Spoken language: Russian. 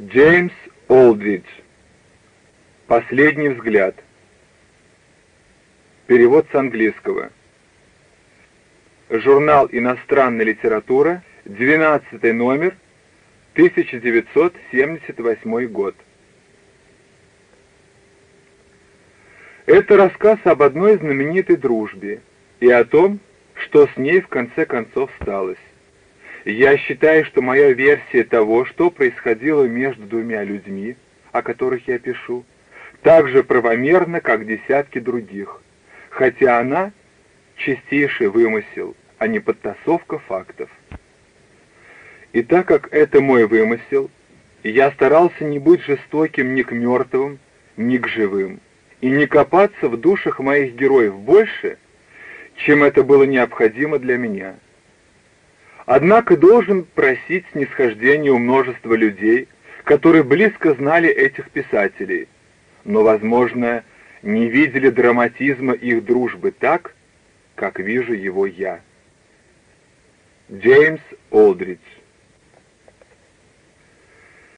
Джеймс Олдридж. Последний взгляд. Перевод с английского. Журнал «Иностранная литература», 12 номер, 1978 год. Это рассказ об одной знаменитой дружбе и о том, что с ней в конце концов сталось. Я считаю, что моя версия того, что происходило между двумя людьми, о которых я пишу, так же правомерна, как десятки других, хотя она чистейший вымысел, а не подтасовка фактов. И так как это мой вымысел, я старался не быть жестоким ни к мертвым, ни к живым, и не копаться в душах моих героев больше, чем это было необходимо для меня. Однако должен просить снисхождения у множества людей, которые близко знали этих писателей, но, возможно, не видели драматизма их дружбы так, как вижу его я. Джеймс Олдридж